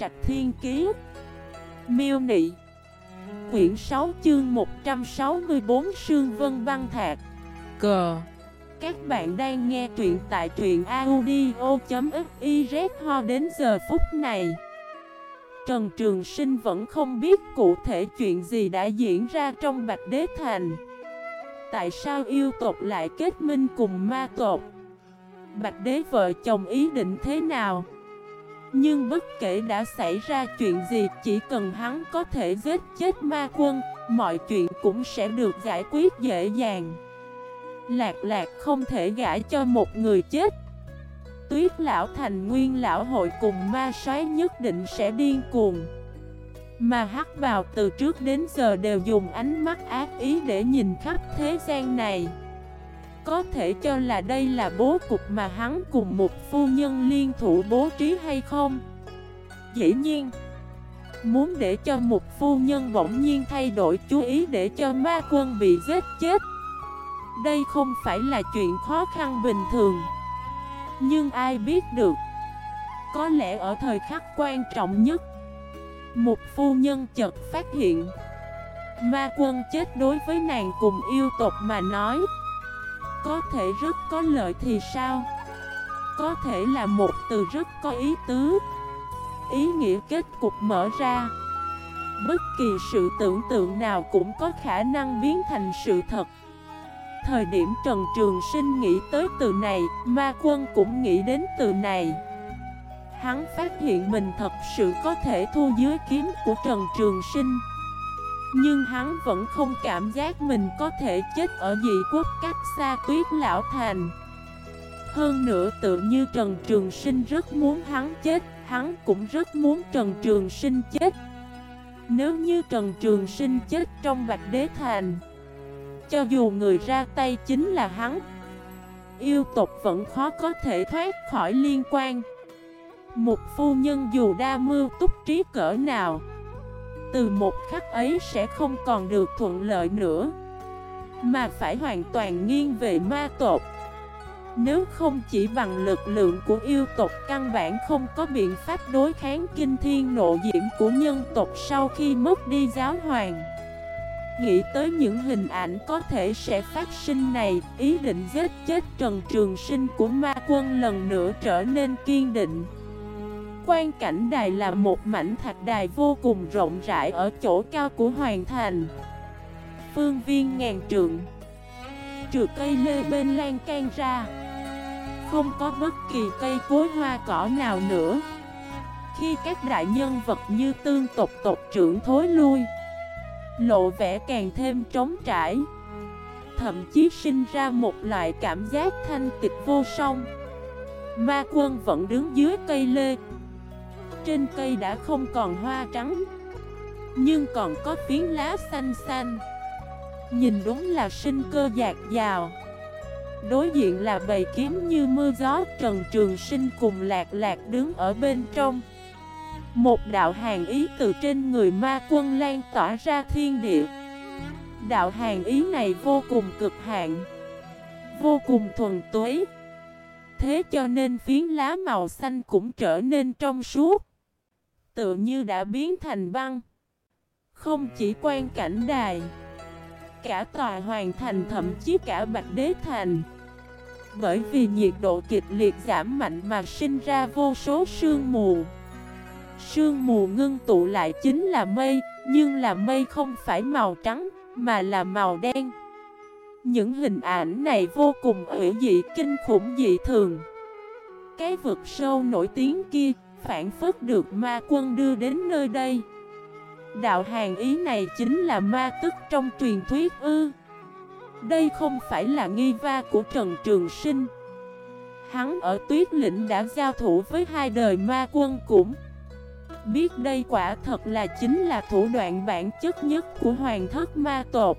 Trạch Thiên Kiế Miêu Nị. Quyển 6 chương 164 Sương Vân Băng Thạc. Cờ. Các bạn đang nghe truyện tại truyện audio.xyz Ho đến giờ phút này. Trần Trường Sinh vẫn không biết cụ thể chuyện gì đã diễn ra trong Bạch Đế Thành. Tại sao yêu tộc lại kết minh cùng ma tộc? Bạch Đế vợ chồng ý định thế nào nhưng bất kể đã xảy ra chuyện gì, Chỉ cần hắn có thể giết chết ma quân, Mọi chuyện cũng sẽ được giải quyết dễ dàng. Lạc lạc không thể gã cho một người chết. Tuyết lão thành nguyên lão hội cùng ma soái nhất định sẽ điên cuồng. Mà hắc vào từ trước đến giờ đều dùng ánh mắt ác ý để nhìn khắp thế gian này. Có thể cho là đây là bố cục mà hắn cùng một phu nhân liên thủ bố trí hay không? Dĩ nhiên, Muốn để cho một phu nhân bỗng nhiên thay đổi chú ý để cho ma quân bị giết chết. Đây không phải là chuyện khó khăn bình thường. Nhưng ai biết được, Có lẽ ở thời khắc quan trọng nhất, Một phu nhân chợt phát hiện, Ma quân chết đối với nàng cùng yêu tộc mà nói. Có thể rất có lợi thì sao Có thể là một từ rất có ý tứ Ý nghĩa kết cục mở ra Bất kỳ sự tưởng tượng nào cũng có khả năng biến thành sự thật Thời điểm Trần Trường Sinh nghĩ tới từ này, ma quân cũng nghĩ đến từ này. Hắn phát hiện mình thật sự có thể thu dưới kiếm của Trần Trường Sinh. Nhưng hắn vẫn không cảm giác mình có thể chết ở dị quốc cách xa tuyết lão thành. Hơn nữa tự như Trần Trường Sinh rất muốn hắn chết, hắn cũng rất muốn Trần Trường Sinh chết. Nếu như Trần Trường Sinh chết trong Bạch Đế Thành cho dù người ra tay chính là hắn Yêu tộc vẫn khó có thể thoát khỏi liên quan Một phu nhân dù đa mưu túc trí cỡ nào từ một khắc ấy sẽ không còn được thuận lợi nữa. Mà phải hoàn toàn nghiêng về ma tộc. Nếu không chỉ bằng lực lượng của yêu tộc, căn bản không có biện pháp đối kháng kinh thiên nộ diễm của nhân tộc sau khi mất đi giáo hoàng. Nghĩ tới những hình ảnh có thể sẽ phát sinh này, Ý định giết chết Trần Trường Sinh của ma quân lần nữa trở nên kiên định. Quan cảnh đài là một mảnh thạch đài vô cùng rộng rãi ở chỗ cao của Hoàng Thành. Phương viên ngàn trượng, Trừ cây lê bên lan can ra, Không có bất kỳ cây cối hoa cỏ nào nữa. Khi các đại nhân vật như tương tộc tộc trưởng thối lui, Lộ vẻ càng thêm trống trải, Thậm chí sinh ra một loại cảm giác thanh tịch vô song. Ma quân vẫn đứng dưới cây lê trên cây đã không còn hoa trắng, Nhưng còn có phiến lá xanh xanh. Nhìn đúng là sinh cơ dạt dào. Đối diện là bầy kiếm như mưa gió, Trần Trường Sinh cùng lạc lạc đứng ở bên trong. Một đạo hàng ý từ trên người ma quân lan tỏa ra thiên địa. Đạo hàng ý này vô cùng cực hạn, Vô cùng thuần túy. Thế cho nên phiến lá màu xanh cũng trở nên trong suốt. Tự như đã biến thành băng Không chỉ quan cảnh đài Cả tòa hoàn thành thậm chí cả bạch đế thành Bởi vì nhiệt độ kịch liệt giảm mạnh mà sinh ra vô số sương mù Sương mù ngưng tụ lại chính là mây, nhưng là mây không phải màu trắng, mà là màu đen. Những hình ảnh này vô cùng ủy dị kinh khủng dị thường. Cái vực sâu nổi tiếng kia, phản phất được ma quân đưa đến nơi đây. Đạo hàng ý này chính là ma tức trong truyền thuyết ư. Đây không phải là nghi va của Trần Trường Sinh. Hắn ở tuyết lĩnh đã giao thủ với hai đời ma quân cũng biết đây quả thật là chính là thủ đoạn bản chất nhất của hoàng thất ma tộc,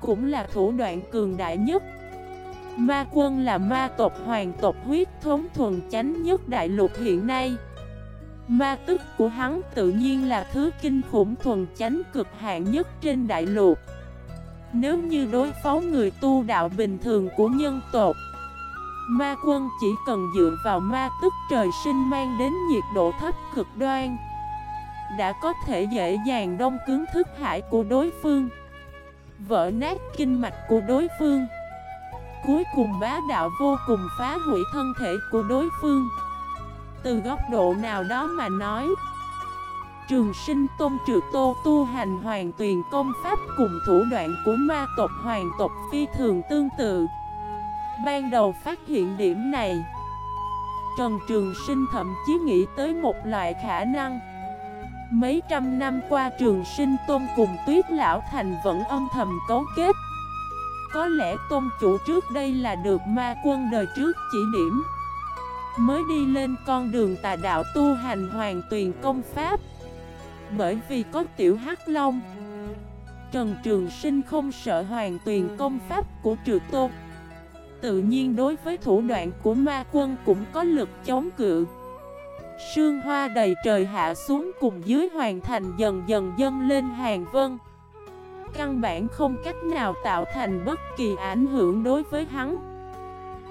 Cũng là thủ đoạn cường đại nhất Ma quân là ma tộc hoàng tộc huyết thống thuần chánh nhất đại lục hiện nay. Ma tức của hắn tự nhiên là thứ kinh khủng thuần chánh cực hạn nhất trên đại lục. Nếu như đối phó người tu đạo bình thường của nhân tộc, Ma quân chỉ cần dựa vào ma tức trời sinh mang đến nhiệt độ thấp cực đoan, Đã có thể dễ dàng đông cứng thức hải của đối phương, Vỡ nát kinh mạch của đối phương. Cuối cùng bá đạo vô cùng phá hủy thân thể của đối phương. Từ góc độ nào đó mà nói, Trường sinh tôn trừ tô tu hành hoàng tuyền công pháp cùng thủ đoạn của ma tộc hoàng tộc phi thường tương tự. Ban đầu phát hiện điểm này, Trần Trường Sinh thậm chí nghĩ tới một loại khả năng. Mấy trăm năm qua Trường Sinh Tôn cùng Tuyết Lão Thành vẫn âm thầm cấu kết. Có lẽ Tôn chủ trước đây là được ma quân đời trước chỉ điểm. Mới đi lên con đường tà đạo tu hành hoàng tuyền công pháp. Bởi vì có tiểu hắc long, Trần Trường Sinh không sợ hoàng tuyền công pháp của Trừ Tôn. Tự nhiên đối với thủ đoạn của ma quân cũng có lực chống cự. Sương hoa đầy trời hạ xuống cùng dưới hoàng thành dần dần dâng lên hàng vân. Căn bản không cách nào tạo thành bất kỳ ảnh hưởng đối với hắn.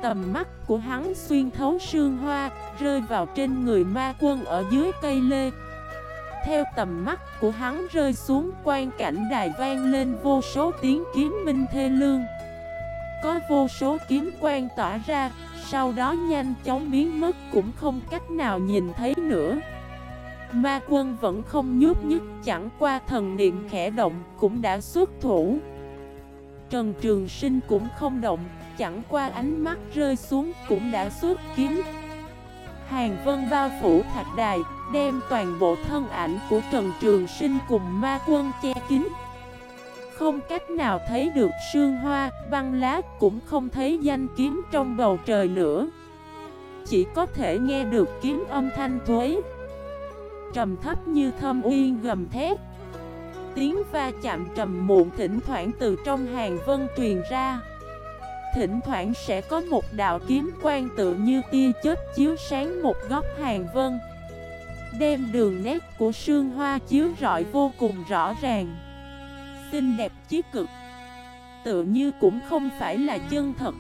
Tầm mắt của hắn xuyên thấu sương hoa Rơi vào trên người ma quân ở dưới cây lê. Theo tầm mắt của hắn rơi xuống quan cảnh đài vang lên vô số tiếng kiếm minh thê lương. Có vô số kiếm quang tỏa ra, sau đó nhanh chóng biến mất cũng không cách nào nhìn thấy nữa. Ma quân vẫn không nhúc nhích chẳng qua thần niệm khẽ động cũng đã xuất thủ. Trần Trường Sinh cũng không động, chẳng qua ánh mắt rơi xuống cũng đã xuất kiếm. Hàng vân bao phủ thạch đài, đem toàn bộ thân ảnh của Trần Trường Sinh cùng ma quân che kín. Không cách nào thấy được sương hoa, băng lá cũng không thấy danh kiếm trong bầu trời nữa Chỉ có thể nghe được kiếm âm thanh thuế Trầm thấp như thâm uyên gầm thét. Tiếng va chạm trầm muộn thỉnh thoảng từ trong hàng vân truyền ra. Thỉnh thoảng sẽ có một đạo kiếm quang tự như tia chớp chiếu sáng một góc hàng vân. Đem đường nét của sương hoa chiếu rọi vô cùng rõ ràng. Xinh đẹp chí cực. Tự như cũng không phải là chân thật.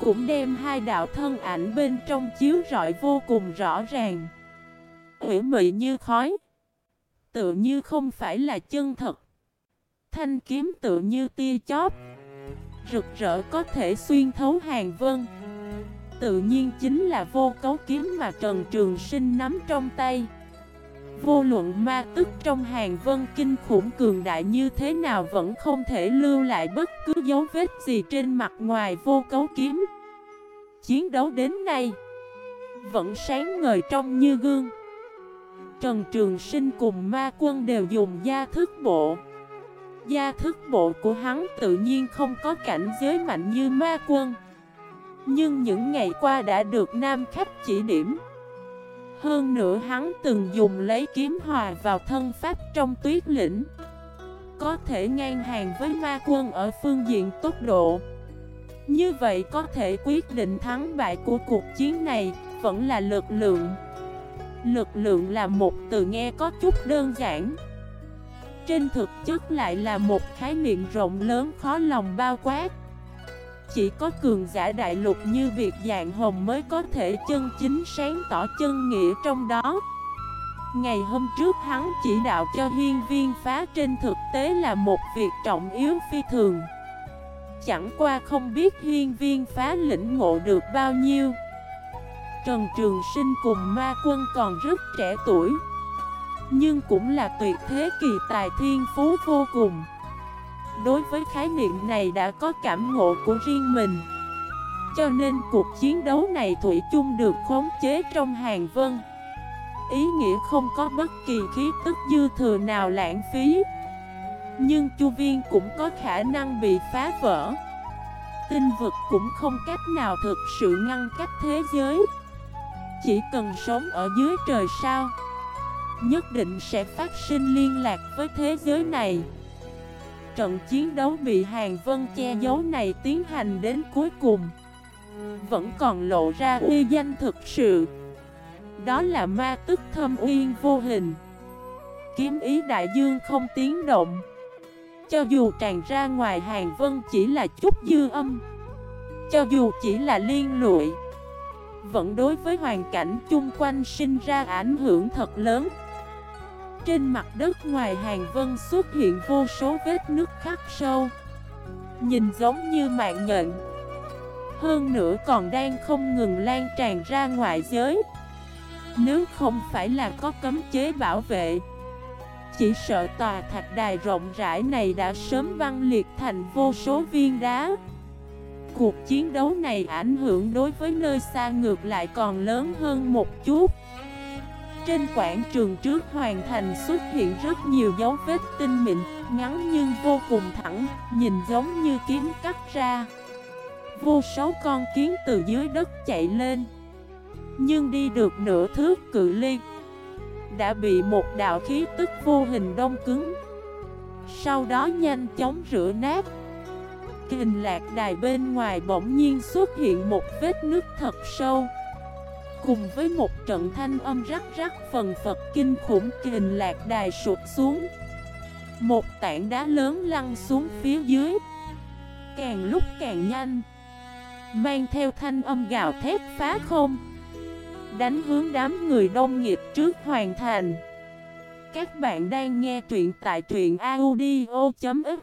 Cũng đem hai đạo thân ảnh bên trong chiếu rọi vô cùng rõ ràng. Ủy mị như khói. Tự như không phải là chân thật. Thanh kiếm tự như tia chóp. Rực rỡ có thể xuyên thấu hàng vân. Tự nhiên chính là vô cấu kiếm mà Trần Trường Sinh nắm trong tay. Vô luận ma tức trong hàng vân kinh khủng cường đại như thế nào vẫn không thể lưu lại bất cứ dấu vết gì trên mặt ngoài vô cấu kiếm. Chiến đấu đến nay Vẫn sáng ngời trong như gương. Trần Trường Sinh cùng ma quân đều dùng gia thức bộ. Gia thức bộ của hắn tự nhiên không có cảnh giới mạnh như ma quân. Nhưng những ngày qua đã được nam khách chỉ điểm. Hơn nữa hắn từng dùng lấy kiếm hòa vào thân pháp trong tuyết lĩnh. Có thể ngang hàng với ma quân ở phương diện tốc độ. Như vậy có thể quyết định thắng bại của cuộc chiến này Vẫn là lực lượng. Lực lượng là một từ nghe có chút đơn giản. Trên thực chất lại là một khái niệm rộng lớn khó lòng bao quát. Chỉ có cường giả đại lục như việc dạng hồng mới có thể chân chính sáng tỏ chân nghĩa trong đó. Ngày hôm trước hắn chỉ đạo cho hiên viên phá trên thực tế là một việc trọng yếu phi thường. Chẳng qua không biết hiên viên phá lĩnh ngộ được bao nhiêu. Trần Trường Sinh cùng ma quân còn rất trẻ tuổi, Nhưng cũng là tuyệt thế kỳ tài thiên phú vô cùng. Đối với khái niệm này đã có cảm ngộ của riêng mình, Cho nên cuộc chiến đấu này Thủy chung được khống chế trong hàng vân. Ý nghĩa không có bất kỳ khí tức dư thừa nào lãng phí, Nhưng chu viên cũng có khả năng bị phá vỡ. Tinh vực cũng không cách nào thực sự ngăn cách thế giới. Chỉ cần sống ở dưới trời sao, Nhất định sẽ phát sinh liên lạc với thế giới này. Trận chiến đấu bị Hàng Vân che giấu này tiến hành đến cuối cùng, Vẫn còn lộ ra uy danh thực sự. Đó là ma tức thâm uyên vô hình. Kiếm ý đại dương không tiếng động. Cho dù tràn ra ngoài Hàng Vân chỉ là chút dư âm, cho dù chỉ là liên lụy vẫn đối với hoàn cảnh chung quanh sinh ra ảnh hưởng thật lớn. Trên mặt đất ngoài hàng vân xuất hiện vô số vết nước khắc sâu. Nhìn giống như mạng nhện. Hơn nữa còn đang không ngừng lan tràn ra ngoại giới. Nếu không phải là có cấm chế bảo vệ, Chỉ sợ tòa thạch đài rộng rãi này đã sớm văng liệt thành vô số viên đá. Cuộc chiến đấu này ảnh hưởng đối với nơi xa ngược lại còn lớn hơn một chút. Trên quảng trường trước hoàn thành xuất hiện rất nhiều dấu vết tinh mịn Ngắn nhưng vô cùng thẳng, nhìn giống như kiếm cắt ra. Vô số con kiến từ dưới đất chạy lên. Nhưng đi được nửa thước cự ly Đã bị một đạo khí tức vô hình đông cứng. Sau đó nhanh chóng rửa nát. Kình lạc đài bên ngoài bỗng nhiên xuất hiện một vết nước thật sâu. Cùng với một trận thanh âm rắc rắc phần phật kinh khủng kình lạc đài sụt xuống. Một tảng đá lớn lăn xuống phía dưới. Càng lúc càng nhanh, Mang theo thanh âm gào thét phá không. Đánh hướng đám người đông nghiệp trước hoàn thành. Các bạn đang nghe truyện tại truyện audio.fif